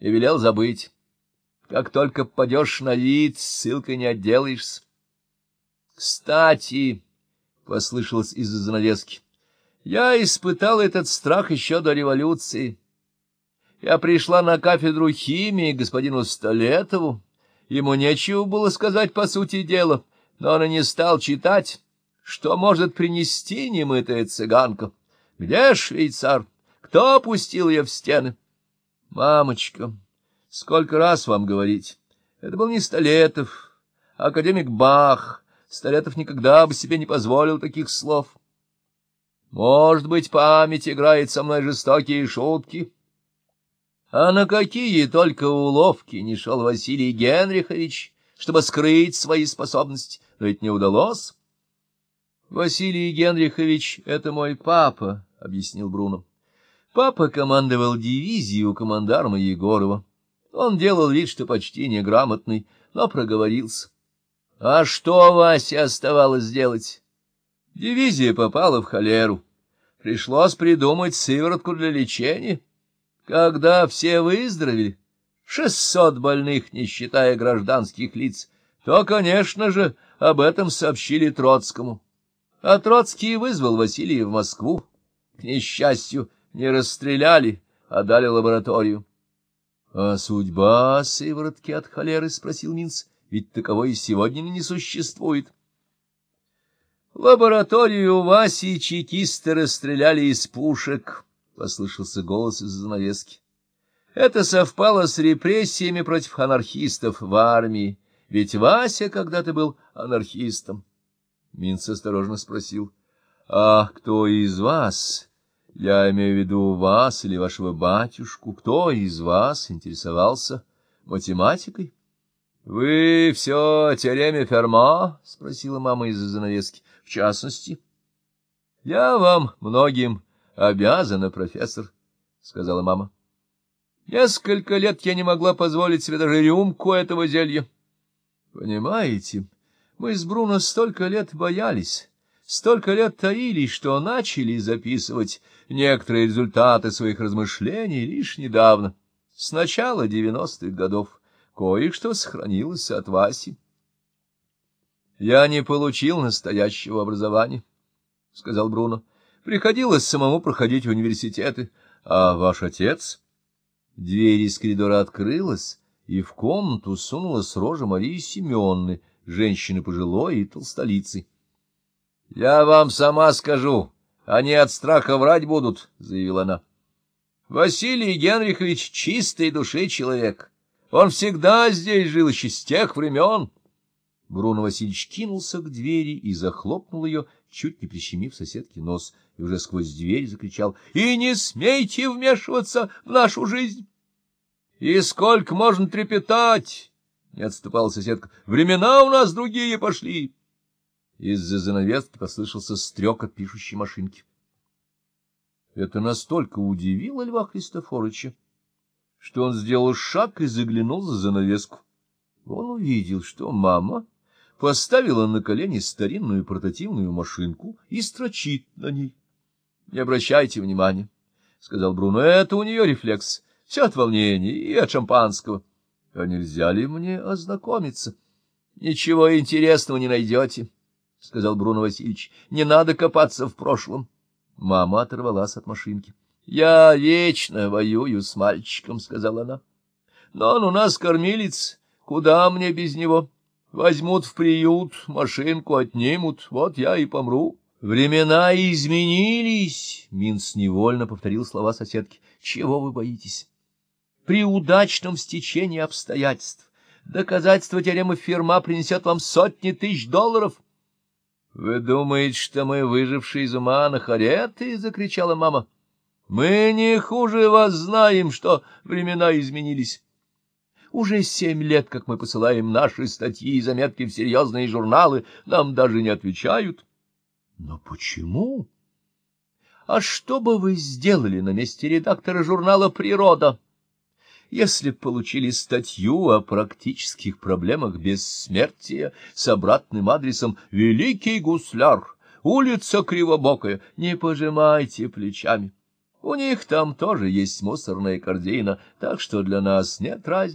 и велел забыть. Как только попадешь на вид, ссылкой не отделаешься. — Кстати, — послышалось из-за занавески, — я испытал этот страх еще до революции. Я пришла на кафедру химии господину Столетову. Ему нечего было сказать по сути дела, но он и не стал читать, что может принести немытая цыганка. Где швейцар? Кто опустил ее в стены? Мамочка, сколько раз вам говорить? Это был не Столетов, а академик Бах. Столетов никогда бы себе не позволил таких слов. Может быть, память играет со мной жестокие шутки? А на какие только уловки не шел Василий Генрихович, чтобы скрыть свои способности, но ведь не удалось. Василий Генрихович — это мой папа, — объяснил Бруно. Папа командовал дивизией у командарма Егорова. Он делал вид, что почти неграмотный, но проговорился. А что Васе оставалось делать? Дивизия попала в холеру. Пришлось придумать сыворотку для лечения. Когда все выздоровели, шестьсот больных, не считая гражданских лиц, то, конечно же, об этом сообщили Троцкому. А Троцкий вызвал Василия в Москву. К несчастью, не расстреляли, а дали лабораторию. — А судьба сыворотки от холеры? — спросил Минц. — Ведь таковой и сегодня не существует. Лабораторию Васи чекисты расстреляли из пушек, — послышался голос из занавески. Это совпало с репрессиями против анархистов в армии, ведь Вася когда-то был анархистом. Минц осторожно спросил, — А кто из вас, я имею в виду вас или вашего батюшку, кто из вас интересовался математикой? — Вы все о теореме Ферма? — спросила мама из-за занавески. — В частности. — Я вам многим обязана, профессор, — сказала мама. — Несколько лет я не могла позволить себе даже рюмку этого зелья. — Понимаете... Мы с Бруно столько лет боялись, столько лет таились, что начали записывать некоторые результаты своих размышлений лишь недавно, с начала девяностых годов. Кое-что сохранилось от Васи. Я не получил настоящего образования, — сказал Бруно. Приходилось самому проходить университеты. А ваш отец? Дверь из коридора открылась, и в комнату сунулась рожа Марии Семенны, женщины пожилой и толстолицы. — Я вам сама скажу, они от страха врать будут, — заявила она. — Василий Генрихович чистой души человек. Он всегда здесь жил еще с тех времен. Бруно Васильевич кинулся к двери и захлопнул ее, чуть не прищемив соседке нос, и уже сквозь дверь закричал «И не смейте вмешиваться в нашу жизнь!» «И сколько можно трепетать!» Не отступала соседка. — Времена у нас другие пошли. Из-за занавески послышался стрек от пишущей машинки. Это настолько удивило Льва Христофоровича, что он сделал шаг и заглянул за занавеску. Он увидел, что мама поставила на колени старинную портативную машинку и строчит на ней. — Не обращайте внимания, — сказал Бруно, — это у нее рефлекс. Все от волнения и от шампанского. — А нельзя ли мне ознакомиться? — Ничего интересного не найдете, — сказал Бруно Васильевич. — Не надо копаться в прошлом. Мама оторвалась от машинки. — Я вечно воюю с мальчиком, — сказала она. — Но он у нас кормилец. Куда мне без него? Возьмут в приют, машинку отнимут, вот я и помру. — Времена изменились, — Минц невольно повторил слова соседки. — Чего вы боитесь? при удачном стечении обстоятельств. Доказательство теоремы Ферма принесет вам сотни тысяч долларов. — Вы думаете, что мы выжившие из ума анахареты? — закричала мама. — Мы не хуже вас знаем, что времена изменились. Уже семь лет, как мы посылаем наши статьи и заметки в серьезные журналы, нам даже не отвечают. — Но почему? — А что бы вы сделали на месте редактора журнала «Природа»? Если получили статью о практических проблемах бессмертия с обратным адресом «Великий гусляр», улица Кривобокая, не пожимайте плечами. У них там тоже есть мусорная корзина, так что для нас нет разницы.